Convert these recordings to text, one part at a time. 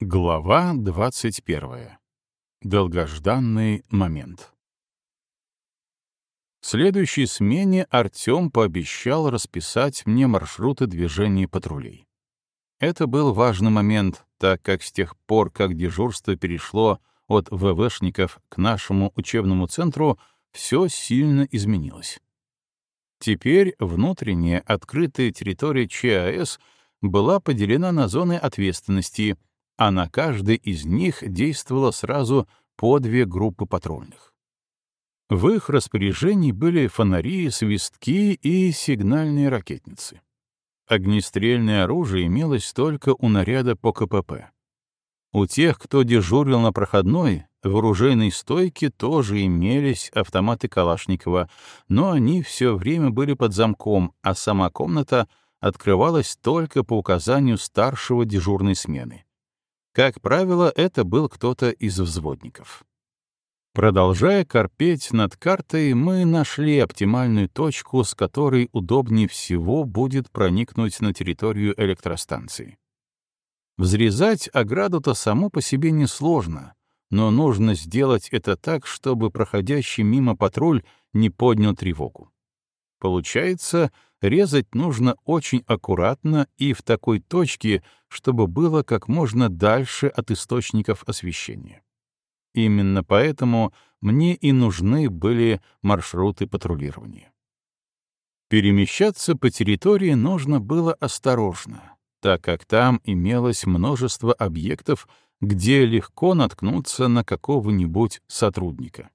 Глава 21. Долгожданный момент. В следующей смене Артем пообещал расписать мне маршруты движения патрулей. Это был важный момент, так как с тех пор, как дежурство перешло от ВВшников к нашему учебному центру, все сильно изменилось. Теперь внутренняя открытая территория ЧАЭС была поделена на зоны ответственности — а на каждой из них действовало сразу по две группы патрульных. В их распоряжении были фонари, свистки и сигнальные ракетницы. Огнестрельное оружие имелось только у наряда по КПП. У тех, кто дежурил на проходной, в оружейной стойке тоже имелись автоматы Калашникова, но они все время были под замком, а сама комната открывалась только по указанию старшего дежурной смены. Как правило, это был кто-то из взводников. Продолжая корпеть над картой, мы нашли оптимальную точку, с которой удобнее всего будет проникнуть на территорию электростанции. Взрезать ограду-то само по себе несложно, но нужно сделать это так, чтобы проходящий мимо патруль не поднял тревогу. Получается, резать нужно очень аккуратно и в такой точке, чтобы было как можно дальше от источников освещения. Именно поэтому мне и нужны были маршруты патрулирования. Перемещаться по территории нужно было осторожно, так как там имелось множество объектов, где легко наткнуться на какого-нибудь сотрудника.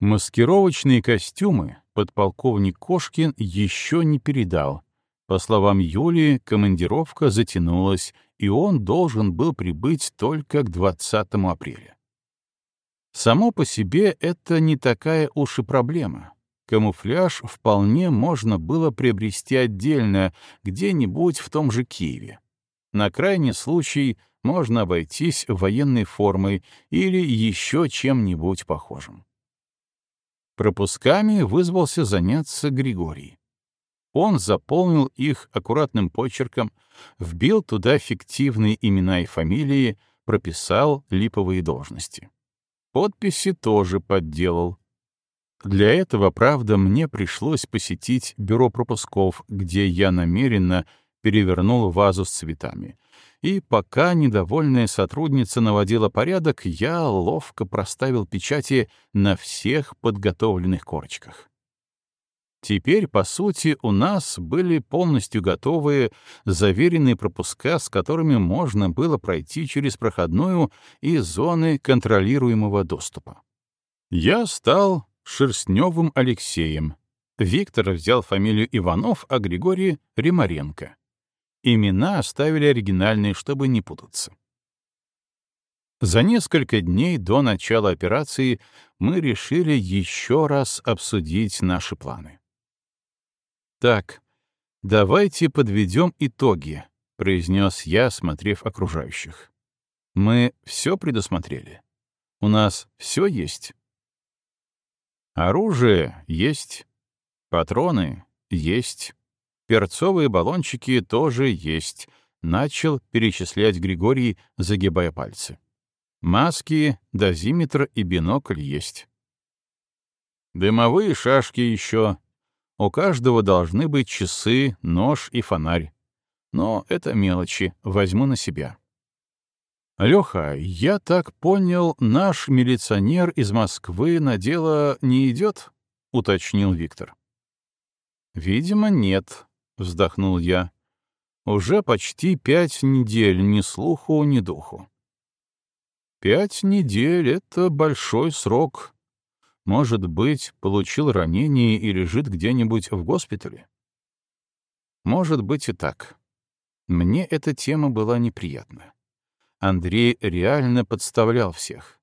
Маскировочные костюмы подполковник Кошкин еще не передал. По словам Юлии, командировка затянулась, и он должен был прибыть только к 20 апреля. Само по себе это не такая уж и проблема. Камуфляж вполне можно было приобрести отдельно, где-нибудь в том же Киеве. На крайний случай можно обойтись военной формой или еще чем-нибудь похожим. Пропусками вызвался заняться Григорий. Он заполнил их аккуратным почерком, вбил туда фиктивные имена и фамилии, прописал липовые должности. Подписи тоже подделал. Для этого, правда, мне пришлось посетить бюро пропусков, где я намеренно перевернул вазу с цветами, и пока недовольная сотрудница наводила порядок, я ловко проставил печати на всех подготовленных корочках. Теперь, по сути, у нас были полностью готовые заверенные пропуска, с которыми можно было пройти через проходную и зоны контролируемого доступа. Я стал Шерстневым Алексеем. Виктор взял фамилию Иванов, а Григорий — Римаренко. Имена оставили оригинальные, чтобы не путаться. За несколько дней до начала операции мы решили еще раз обсудить наши планы. «Так, давайте подведем итоги», — произнес я, смотрев окружающих. «Мы все предусмотрели. У нас все есть». Оружие есть, патроны есть, Перцовые баллончики тоже есть, начал перечислять Григорий, загибая пальцы. Маски, дозиметр и бинокль есть. Дымовые шашки еще. У каждого должны быть часы, нож и фонарь. Но это мелочи, возьму на себя. Леха, я так понял, наш милиционер из Москвы на дело не идет? уточнил Виктор. Видимо, нет, — вздохнул я. «Уже почти пять недель ни слуху, ни духу». «Пять недель — это большой срок. Может быть, получил ранение и лежит где-нибудь в госпитале?» «Может быть и так. Мне эта тема была неприятна. Андрей реально подставлял всех.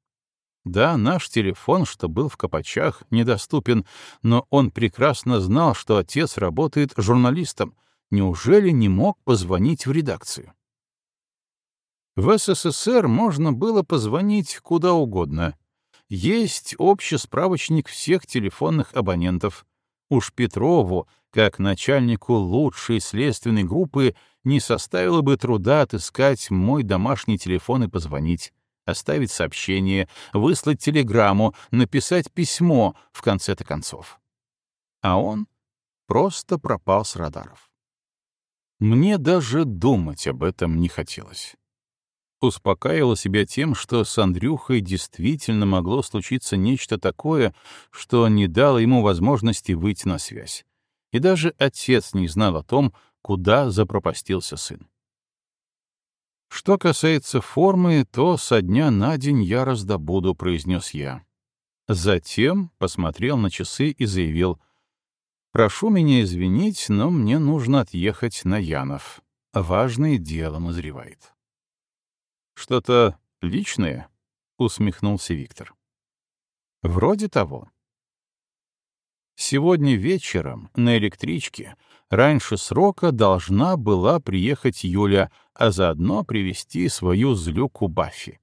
Да, наш телефон, что был в Копачах, недоступен, но он прекрасно знал, что отец работает журналистом. Неужели не мог позвонить в редакцию? В СССР можно было позвонить куда угодно. Есть общий справочник всех телефонных абонентов. Уж Петрову, как начальнику лучшей следственной группы, не составило бы труда отыскать мой домашний телефон и позвонить, оставить сообщение, выслать телеграмму, написать письмо в конце-то концов. А он просто пропал с радаров. Мне даже думать об этом не хотелось. Успокаивала себя тем, что с Андрюхой действительно могло случиться нечто такое, что не дало ему возможности выйти на связь. И даже отец не знал о том, куда запропастился сын. «Что касается формы, то со дня на день я раздобуду», — произнес я. Затем посмотрел на часы и заявил, «Прошу меня извинить, но мне нужно отъехать на Янов. Важное дело назревает». «Что-то личное?» — усмехнулся Виктор. «Вроде того». Сегодня вечером на электричке раньше срока должна была приехать Юля, а заодно привести свою злюку Баффи.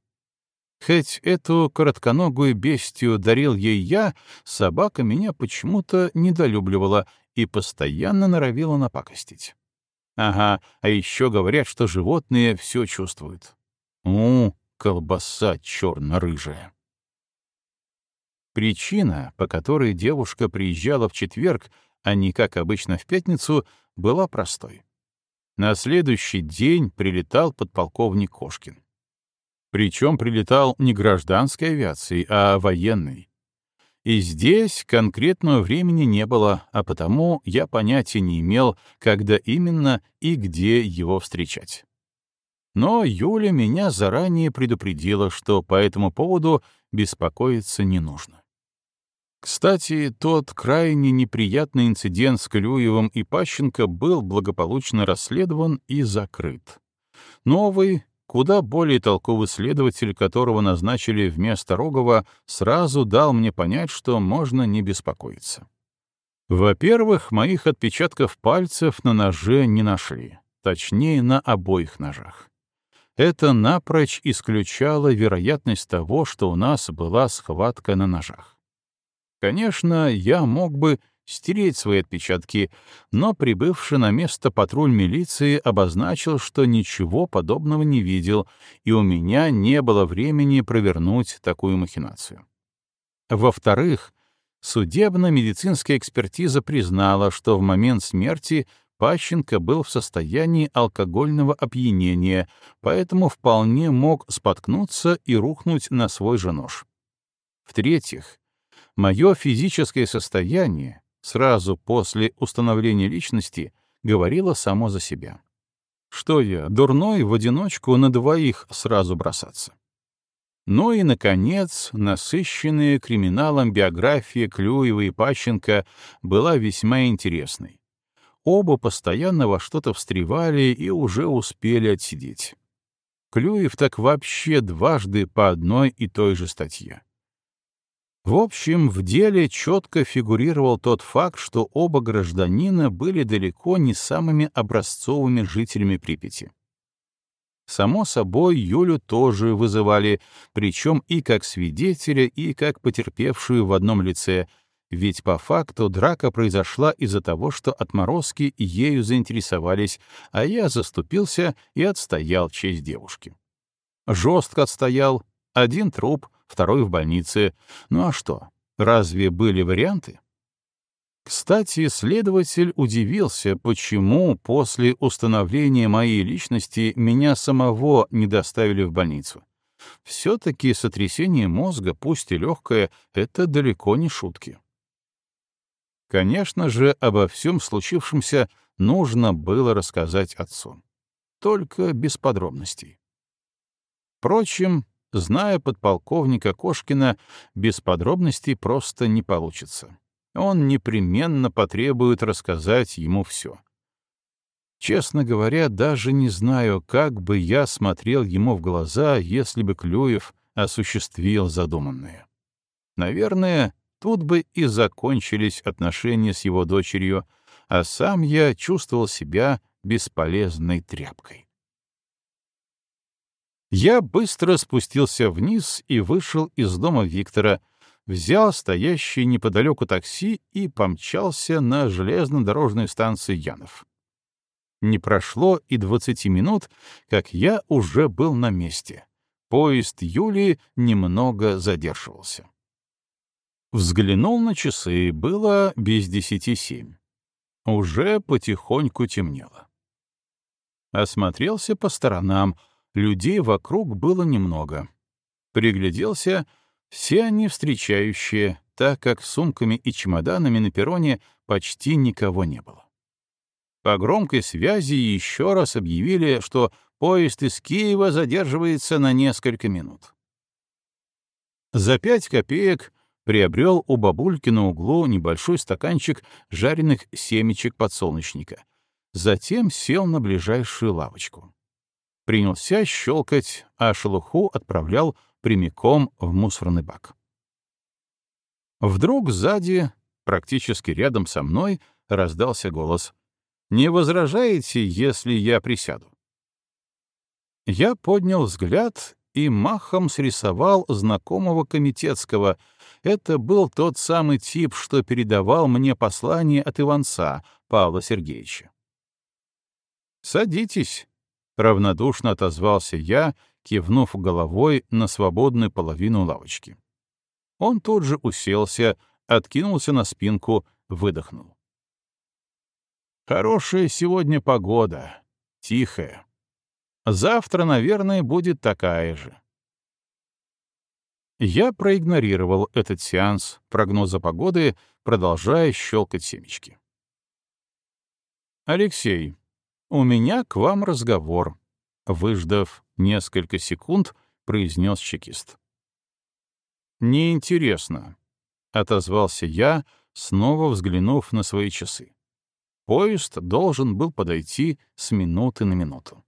Хоть эту коротконогую бестию дарил ей я, собака меня почему-то недолюбливала и постоянно норовила напакостить. Ага, а еще говорят, что животные все чувствуют. У, колбаса черно-рыжая. Причина, по которой девушка приезжала в четверг, а не, как обычно, в пятницу, была простой. На следующий день прилетал подполковник Кошкин. Причем прилетал не гражданской авиацией, а военной. И здесь конкретного времени не было, а потому я понятия не имел, когда именно и где его встречать. Но Юля меня заранее предупредила, что по этому поводу беспокоиться не нужно. Кстати, тот крайне неприятный инцидент с Клюевым и Пащенко был благополучно расследован и закрыт. Новый, куда более толковый следователь, которого назначили вместо Рогова, сразу дал мне понять, что можно не беспокоиться. Во-первых, моих отпечатков пальцев на ноже не нашли, точнее, на обоих ножах это напрочь исключало вероятность того, что у нас была схватка на ножах. Конечно, я мог бы стереть свои отпечатки, но прибывший на место патруль милиции обозначил, что ничего подобного не видел, и у меня не было времени провернуть такую махинацию. Во-вторых, судебно-медицинская экспертиза признала, что в момент смерти Пащенко был в состоянии алкогольного опьянения, поэтому вполне мог споткнуться и рухнуть на свой же нож. В-третьих, мое физическое состояние сразу после установления личности говорило само за себя. Что я, дурной, в одиночку на двоих сразу бросаться? Ну и, наконец, насыщенная криминалом биография Клюева и Пащенко была весьма интересной Оба постоянно во что-то встревали и уже успели отсидеть. Клюев так вообще дважды по одной и той же статье. В общем, в деле четко фигурировал тот факт, что оба гражданина были далеко не самыми образцовыми жителями Припяти. Само собой, Юлю тоже вызывали, причем и как свидетеля, и как потерпевшую в одном лице, ведь по факту драка произошла из-за того, что отморозки ею заинтересовались, а я заступился и отстоял честь девушки. Жестко отстоял. Один труп, второй в больнице. Ну а что, разве были варианты? Кстати, следователь удивился, почему после установления моей личности меня самого не доставили в больницу. Все-таки сотрясение мозга, пусть и легкое, это далеко не шутки. Конечно же, обо всем случившемся нужно было рассказать отцу. Только без подробностей. Впрочем, зная подполковника Кошкина, без подробностей просто не получится. Он непременно потребует рассказать ему все. Честно говоря, даже не знаю, как бы я смотрел ему в глаза, если бы Клюев осуществил задуманное. Наверное, Тут бы и закончились отношения с его дочерью, а сам я чувствовал себя бесполезной тряпкой. Я быстро спустился вниз и вышел из дома Виктора, взял стоящее неподалеку такси и помчался на железнодорожную станцию Янов. Не прошло и двадцати минут, как я уже был на месте. Поезд Юли немного задерживался. Взглянул на часы, было без десяти семь. Уже потихоньку темнело. Осмотрелся по сторонам, людей вокруг было немного. Пригляделся, все они встречающие, так как сумками и чемоданами на перроне почти никого не было. По громкой связи еще раз объявили, что поезд из Киева задерживается на несколько минут. За пять копеек приобрел у бабульки на углу небольшой стаканчик жареных семечек подсолнечника. Затем сел на ближайшую лавочку. Принялся щелкать, а шелуху отправлял прямиком в мусорный бак. Вдруг сзади, практически рядом со мной, раздался голос. «Не возражаете, если я присяду?» Я поднял взгляд и махом срисовал знакомого комитетского. Это был тот самый тип, что передавал мне послание от Иванца, Павла Сергеевича. «Садитесь», — равнодушно отозвался я, кивнув головой на свободную половину лавочки. Он тут же уселся, откинулся на спинку, выдохнул. «Хорошая сегодня погода, тихая. Завтра, наверное, будет такая же. Я проигнорировал этот сеанс прогноза погоды, продолжая щелкать семечки. «Алексей, у меня к вам разговор», — выждав несколько секунд, произнес чекист. «Неинтересно», — отозвался я, снова взглянув на свои часы. Поезд должен был подойти с минуты на минуту.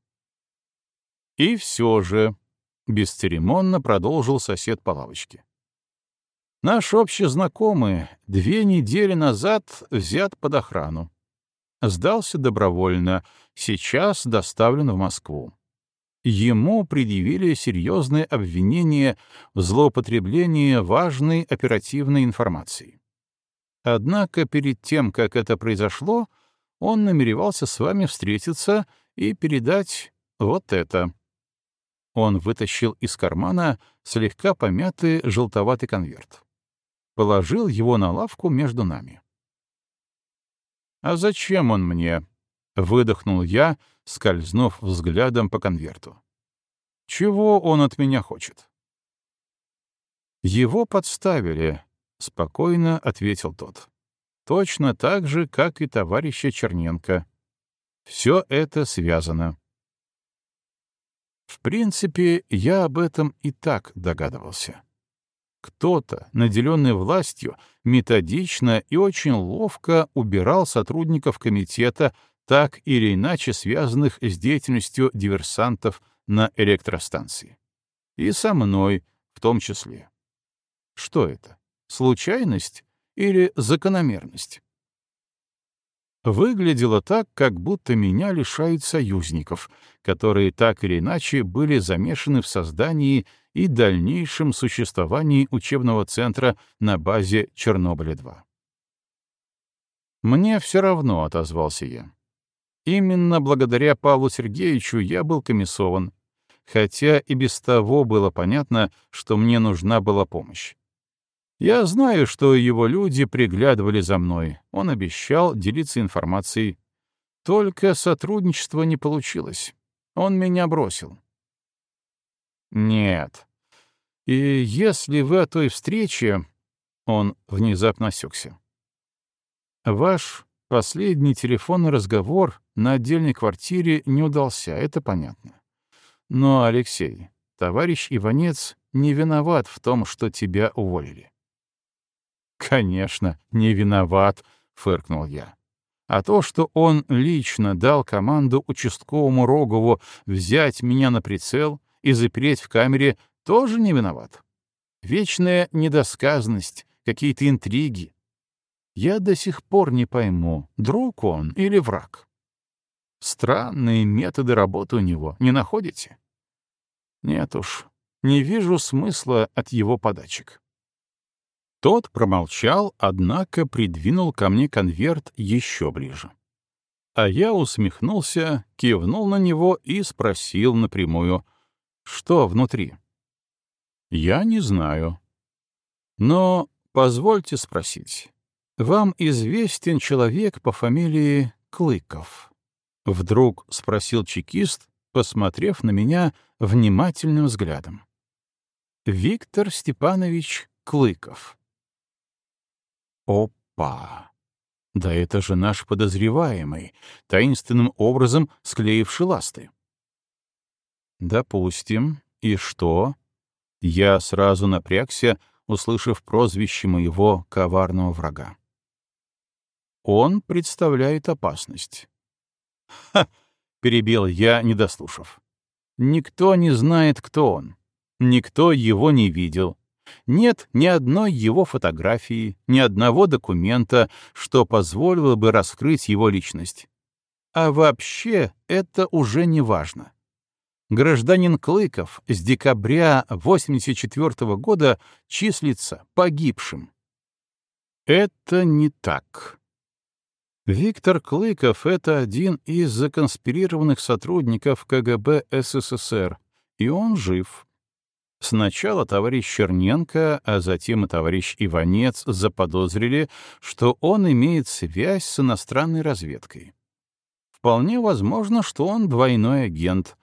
И все же, — бесцеремонно продолжил сосед по лавочке. Наш общий знакомый две недели назад взят под охрану. Сдался добровольно, сейчас доставлен в Москву. Ему предъявили серьезное обвинение в злоупотреблении важной оперативной информации. Однако перед тем, как это произошло, он намеревался с вами встретиться и передать вот это. Он вытащил из кармана слегка помятый желтоватый конверт. Положил его на лавку между нами. «А зачем он мне?» — выдохнул я, скользнув взглядом по конверту. «Чего он от меня хочет?» «Его подставили», — спокойно ответил тот. «Точно так же, как и товарища Черненко. Все это связано». В принципе, я об этом и так догадывался. Кто-то, наделенный властью, методично и очень ловко убирал сотрудников комитета, так или иначе связанных с деятельностью диверсантов на электростанции. И со мной в том числе. Что это? Случайность или закономерность? Выглядело так, как будто меня лишают союзников, которые так или иначе были замешаны в создании и дальнейшем существовании учебного центра на базе Чернобыля-2. «Мне все равно», — отозвался я. «Именно благодаря Павлу Сергеевичу я был комиссован, хотя и без того было понятно, что мне нужна была помощь. Я знаю, что его люди приглядывали за мной. Он обещал делиться информацией. Только сотрудничество не получилось. Он меня бросил. Нет. И если вы о той встрече... Он внезапно осекся. Ваш последний телефонный разговор на отдельной квартире не удался, это понятно. Но, Алексей, товарищ Иванец не виноват в том, что тебя уволили. «Конечно, не виноват», — фыркнул я. «А то, что он лично дал команду участковому Рогову взять меня на прицел и запереть в камере, тоже не виноват. Вечная недосказанность, какие-то интриги. Я до сих пор не пойму, друг он или враг. Странные методы работы у него, не находите? Нет уж, не вижу смысла от его подачек. Тот промолчал, однако придвинул ко мне конверт еще ближе. А я усмехнулся, кивнул на него и спросил напрямую, что внутри. Я не знаю. Но позвольте спросить. Вам известен человек по фамилии Клыков? Вдруг спросил чекист, посмотрев на меня внимательным взглядом. Виктор Степанович Клыков. Опа! Да это же наш подозреваемый, таинственным образом склеивший ласты. Допустим. И что? Я сразу напрягся, услышав прозвище моего коварного врага. Он представляет опасность. Перебил я, не дослушав. «Никто не знает, кто он. Никто его не видел. Нет ни одной его фотографии, ни одного документа, что позволило бы раскрыть его личность. А вообще это уже не важно. Гражданин Клыков с декабря 84 года числится погибшим. Это не так. Виктор Клыков — это один из законспирированных сотрудников КГБ СССР, и он жив. Сначала товарищ Черненко, а затем и товарищ Иванец заподозрили, что он имеет связь с иностранной разведкой. Вполне возможно, что он двойной агент,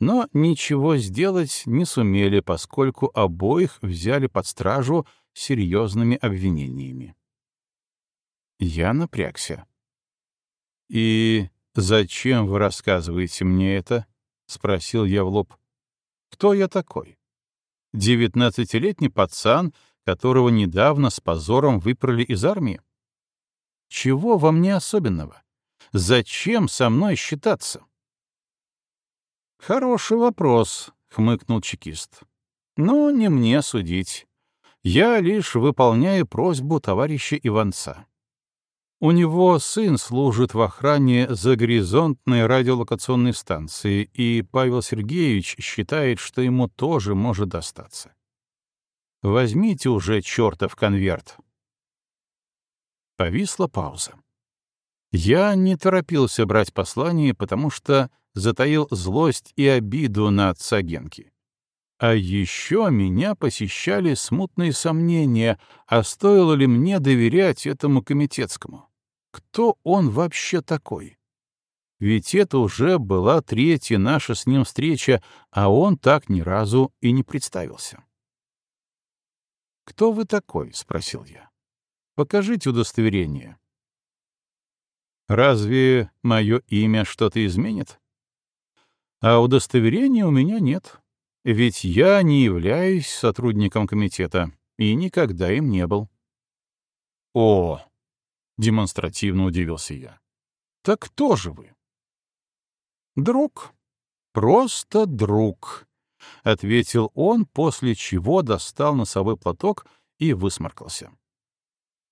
но ничего сделать не сумели, поскольку обоих взяли под стражу серьезными обвинениями. Я напрягся. «И зачем вы рассказываете мне это?» — спросил я в лоб. «Кто я такой?» Девятнадцатилетний пацан, которого недавно с позором выпрали из армии? Чего во мне особенного? Зачем со мной считаться? Хороший вопрос, хмыкнул чекист. Но не мне судить. Я лишь выполняю просьбу товарища Иванца. У него сын служит в охране загоризонтной радиолокационной станции, и Павел Сергеевич считает, что ему тоже может достаться. Возьмите уже чертов конверт. Повисла пауза. Я не торопился брать послание, потому что затаил злость и обиду на отца Генки. А еще меня посещали смутные сомнения, а стоило ли мне доверять этому комитетскому. Кто он вообще такой? Ведь это уже была третья наша с ним встреча, а он так ни разу и не представился. «Кто вы такой?» — спросил я. «Покажите удостоверение». «Разве мое имя что-то изменит?» «А удостоверения у меня нет, ведь я не являюсь сотрудником комитета и никогда им не был». «О!» — демонстративно удивился я. «Так кто же вы?» «Друг. Просто друг», — ответил он, после чего достал носовой платок и высморкался.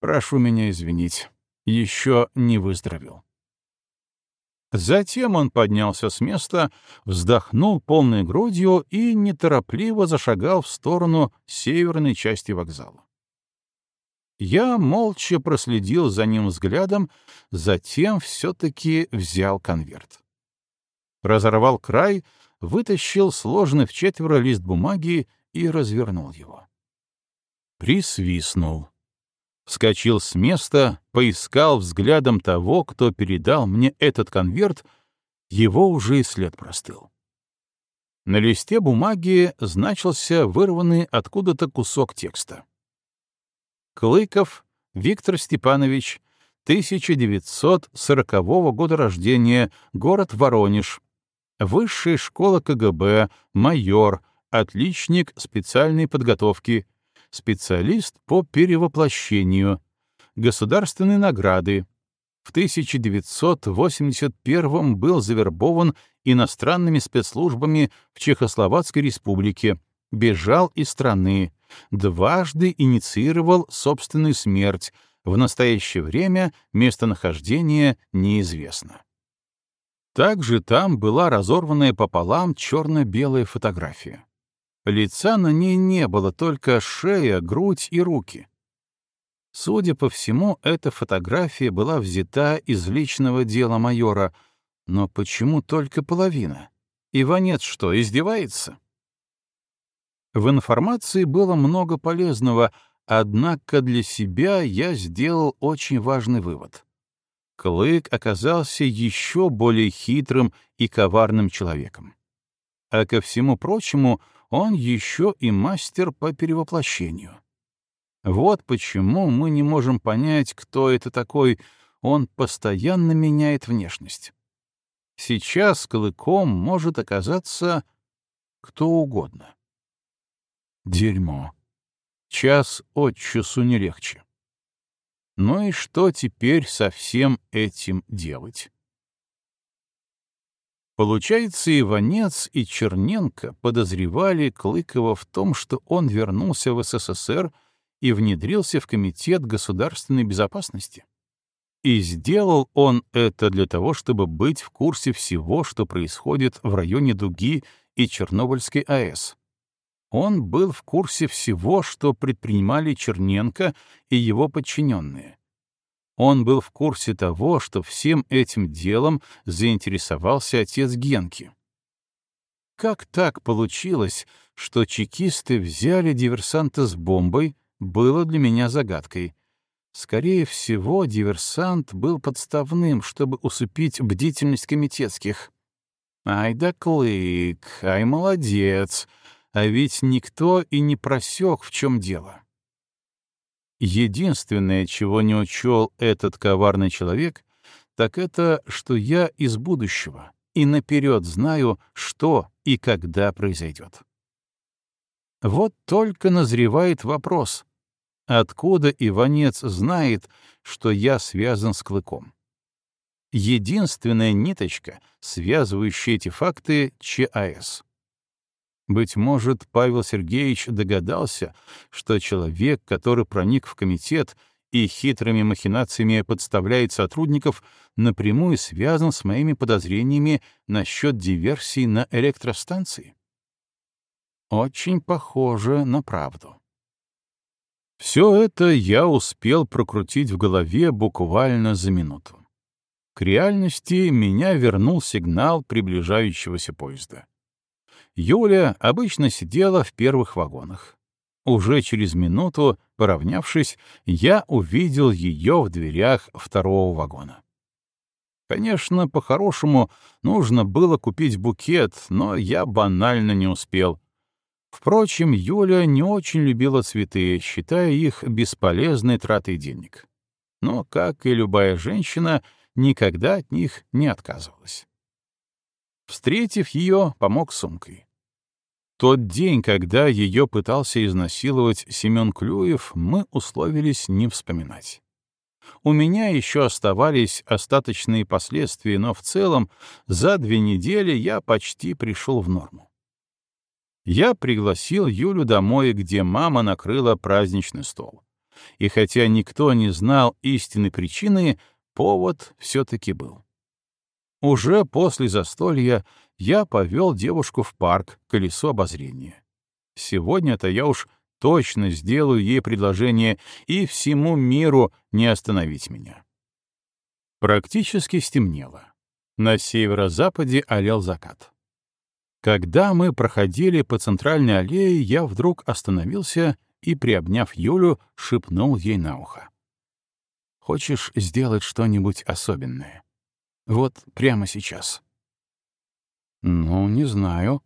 «Прошу меня извинить, еще не выздоровел». Затем он поднялся с места, вздохнул полной грудью и неторопливо зашагал в сторону северной части вокзала. Я молча проследил за ним взглядом, затем все-таки взял конверт. Разорвал край, вытащил сложенный в четверо лист бумаги и развернул его. Присвистнул. Вскочил с места, поискал взглядом того, кто передал мне этот конверт, его уже и след простыл. На листе бумаги значился вырванный откуда-то кусок текста. Клыков Виктор Степанович, 1940 года рождения, город Воронеж. Высшая школа КГБ, майор, отличник специальной подготовки, специалист по перевоплощению, государственные награды. В 1981 был завербован иностранными спецслужбами в Чехословацкой республике, бежал из страны, дважды инициировал собственную смерть, в настоящее время местонахождение неизвестно. Также там была разорванная пополам черно-белая фотография. Лица на ней не было, только шея, грудь и руки. Судя по всему, эта фотография была взята из личного дела майора, но почему только половина? Иванец что, издевается? В информации было много полезного, однако для себя я сделал очень важный вывод. Клык оказался еще более хитрым и коварным человеком. А ко всему прочему, он еще и мастер по перевоплощению. Вот почему мы не можем понять, кто это такой, он постоянно меняет внешность. Сейчас клыком может оказаться кто угодно. Дерьмо. Час от часу не легче. Ну и что теперь со всем этим делать? Получается, Иванец и Черненко подозревали Клыкова в том, что он вернулся в СССР и внедрился в Комитет государственной безопасности. И сделал он это для того, чтобы быть в курсе всего, что происходит в районе Дуги и Чернобыльской АЭС. Он был в курсе всего, что предпринимали Черненко и его подчиненные. Он был в курсе того, что всем этим делом заинтересовался отец Генки. Как так получилось, что чекисты взяли диверсанта с бомбой, было для меня загадкой. Скорее всего, диверсант был подставным, чтобы усыпить бдительность комитетских. Ай да клык, ай молодец, а ведь никто и не просек, в чем дело. Единственное, чего не учел этот коварный человек, так это, что я из будущего и наперед знаю, что и когда произойдет. Вот только назревает вопрос, откуда Иванец знает, что я связан с Клыком. Единственная ниточка, связывающая эти факты — ЧАЭС. Быть может, Павел Сергеевич догадался, что человек, который проник в комитет и хитрыми махинациями подставляет сотрудников, напрямую связан с моими подозрениями насчет диверсии на электростанции? Очень похоже на правду. Все это я успел прокрутить в голове буквально за минуту. К реальности меня вернул сигнал приближающегося поезда. Юля обычно сидела в первых вагонах. Уже через минуту, поравнявшись, я увидел ее в дверях второго вагона. Конечно, по-хорошему нужно было купить букет, но я банально не успел. Впрочем, Юля не очень любила цветы, считая их бесполезной тратой денег. Но, как и любая женщина, никогда от них не отказывалась. Встретив ее, помог сумкой. Тот день, когда ее пытался изнасиловать Семен Клюев, мы условились не вспоминать. У меня еще оставались остаточные последствия, но в целом за две недели я почти пришел в норму. Я пригласил Юлю домой, где мама накрыла праздничный стол. И хотя никто не знал истинной причины, повод все-таки был. Уже после застолья я повел девушку в парк «Колесо обозрения». Сегодня-то я уж точно сделаю ей предложение, и всему миру не остановить меня. Практически стемнело. На северо-западе олел закат. Когда мы проходили по центральной аллее, я вдруг остановился и, приобняв Юлю, шепнул ей на ухо. «Хочешь сделать что-нибудь особенное?» Вот прямо сейчас. Ну, не знаю.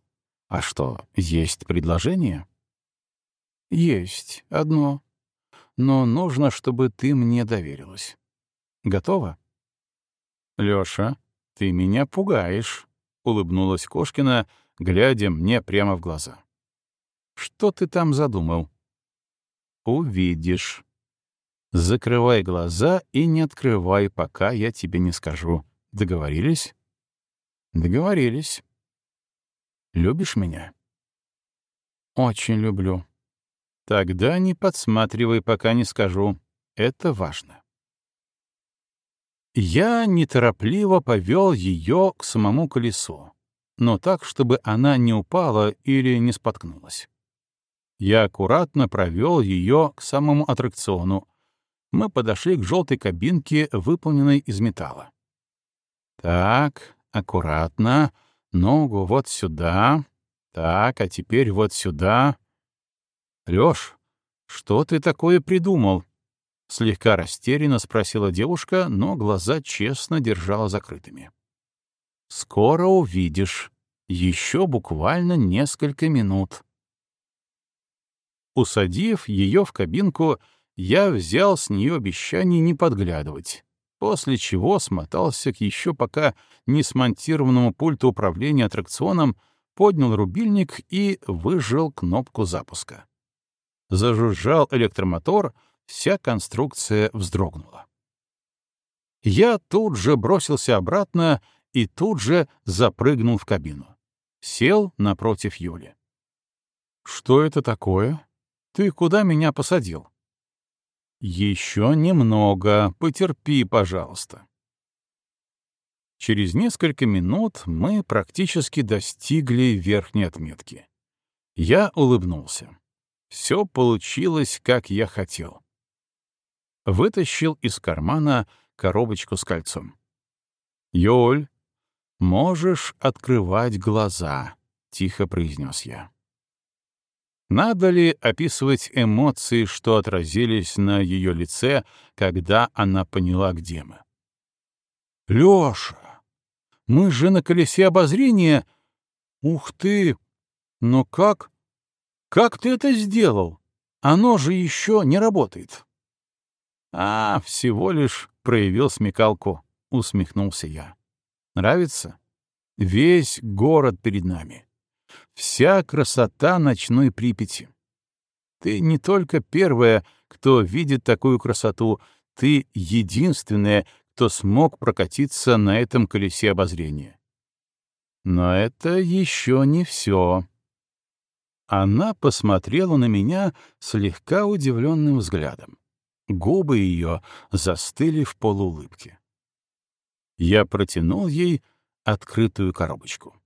А что, есть предложение? Есть одно. Но нужно, чтобы ты мне доверилась. Готова? Лёша, ты меня пугаешь, улыбнулась Кошкина, глядя мне прямо в глаза. Что ты там задумал? Увидишь. Закрывай глаза и не открывай, пока я тебе не скажу. Договорились? Договорились. Любишь меня? Очень люблю. Тогда не подсматривай, пока не скажу. Это важно. Я неторопливо повел ее к самому колесу, но так, чтобы она не упала или не споткнулась. Я аккуратно провел ее к самому аттракциону, мы подошли к желтой кабинке, выполненной из металла. Так, аккуратно, ногу вот сюда. Так, а теперь вот сюда. Лёш, что ты такое придумал? Слегка растерянно спросила девушка, но глаза честно держала закрытыми. Скоро увидишь. Еще буквально несколько минут. Усадив ее в кабинку, я взял с нее обещание не подглядывать, после чего смотался к еще пока не смонтированному пульту управления аттракционом, поднял рубильник и выжал кнопку запуска. Зажужжал электромотор, вся конструкция вздрогнула. Я тут же бросился обратно и тут же запрыгнул в кабину. Сел напротив Юли. «Что это такое? Ты куда меня посадил?» «Еще немного. Потерпи, пожалуйста». Через несколько минут мы практически достигли верхней отметки. Я улыбнулся. Все получилось, как я хотел. Вытащил из кармана коробочку с кольцом. «Юль, можешь открывать глаза», — тихо произнес я. Надо ли описывать эмоции, что отразились на ее лице, когда она поняла, где мы? «Лёша, мы же на колесе обозрения. Ух ты! Но как? Как ты это сделал? Оно же еще не работает. А, всего лишь проявил смекалку, усмехнулся я. Нравится? Весь город перед нами. Вся красота ночной Припяти. Ты не только первая, кто видит такую красоту, ты единственная, кто смог прокатиться на этом колесе обозрения. Но это еще не все. Она посмотрела на меня слегка удивленным взглядом. Губы ее застыли в полуулыбке. Я протянул ей открытую коробочку.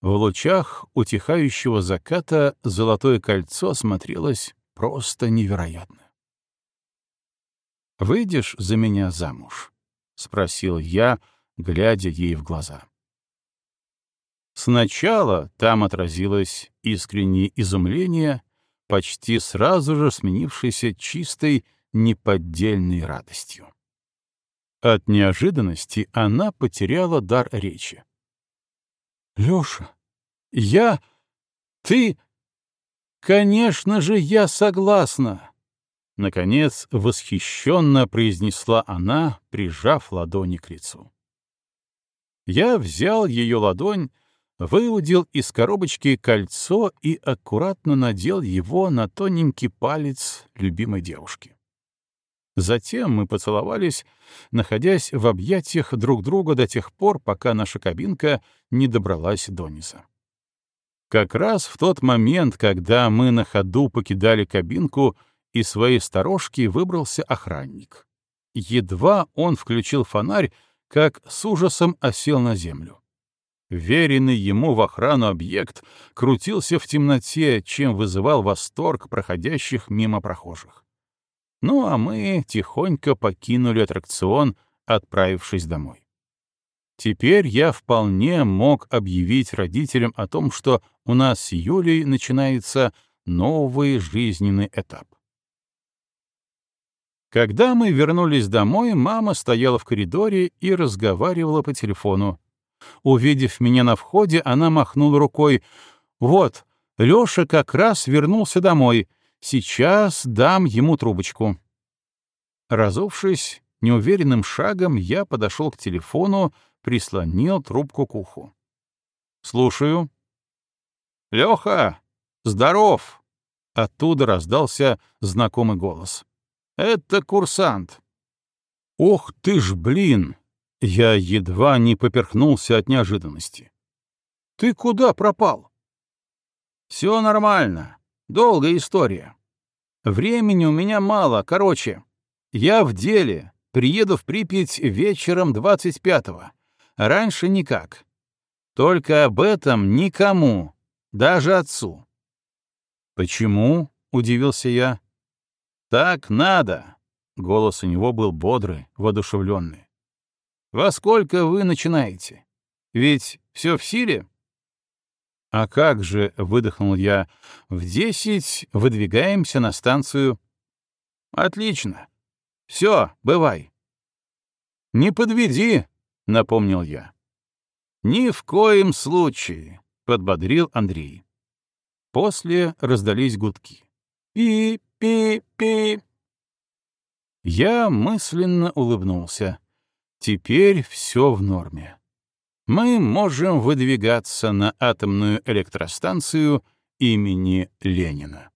В лучах утихающего заката золотое кольцо смотрелось просто невероятно. «Выйдешь за меня замуж?» — спросил я, глядя ей в глаза. Сначала там отразилось искреннее изумление, почти сразу же сменившееся чистой, неподдельной радостью. От неожиданности она потеряла дар речи. «Лёша, я... ты... Конечно же, я согласна!» Наконец, восхищенно произнесла она, прижав ладони к лицу. Я взял ее ладонь, выудил из коробочки кольцо и аккуратно надел его на тоненький палец любимой девушки. Затем мы поцеловались, находясь в объятиях друг друга до тех пор, пока наша кабинка не добралась до низа. Как раз в тот момент, когда мы на ходу покидали кабинку, из своей сторожки выбрался охранник. Едва он включил фонарь, как с ужасом осел на землю. Веренный ему в охрану объект крутился в темноте, чем вызывал восторг проходящих мимо прохожих. Ну а мы тихонько покинули аттракцион, отправившись домой. Теперь я вполне мог объявить родителям о том, что у нас с Юлей начинается новый жизненный этап. Когда мы вернулись домой, мама стояла в коридоре и разговаривала по телефону. Увидев меня на входе, она махнула рукой. «Вот, Лёша как раз вернулся домой. Сейчас дам ему трубочку». Разувшись, неуверенным шагом я подошел к телефону, прислонил трубку к уху. «Слушаю». «Лёха, здоров!» Оттуда раздался знакомый голос. Это курсант. Ох ты ж, блин! Я едва не поперхнулся от неожиданности. Ты куда пропал? Все нормально. Долгая история. Времени у меня мало. Короче, я в деле. Приеду в Припять вечером 25-го. Раньше никак. Только об этом никому, даже отцу. «Почему?» — удивился я. Так надо. Голос у него был бодрый, воодушевленный. «Во сколько вы начинаете? Ведь все в силе?» «А как же», — выдохнул я, — «в десять выдвигаемся на станцию». «Отлично. Все, бывай». «Не подведи», — напомнил я. «Ни в коем случае», — подбодрил Андрей. После раздались гудки. «Пи-пи-пи». Я мысленно улыбнулся. Теперь все в норме мы можем выдвигаться на атомную электростанцию имени Ленина.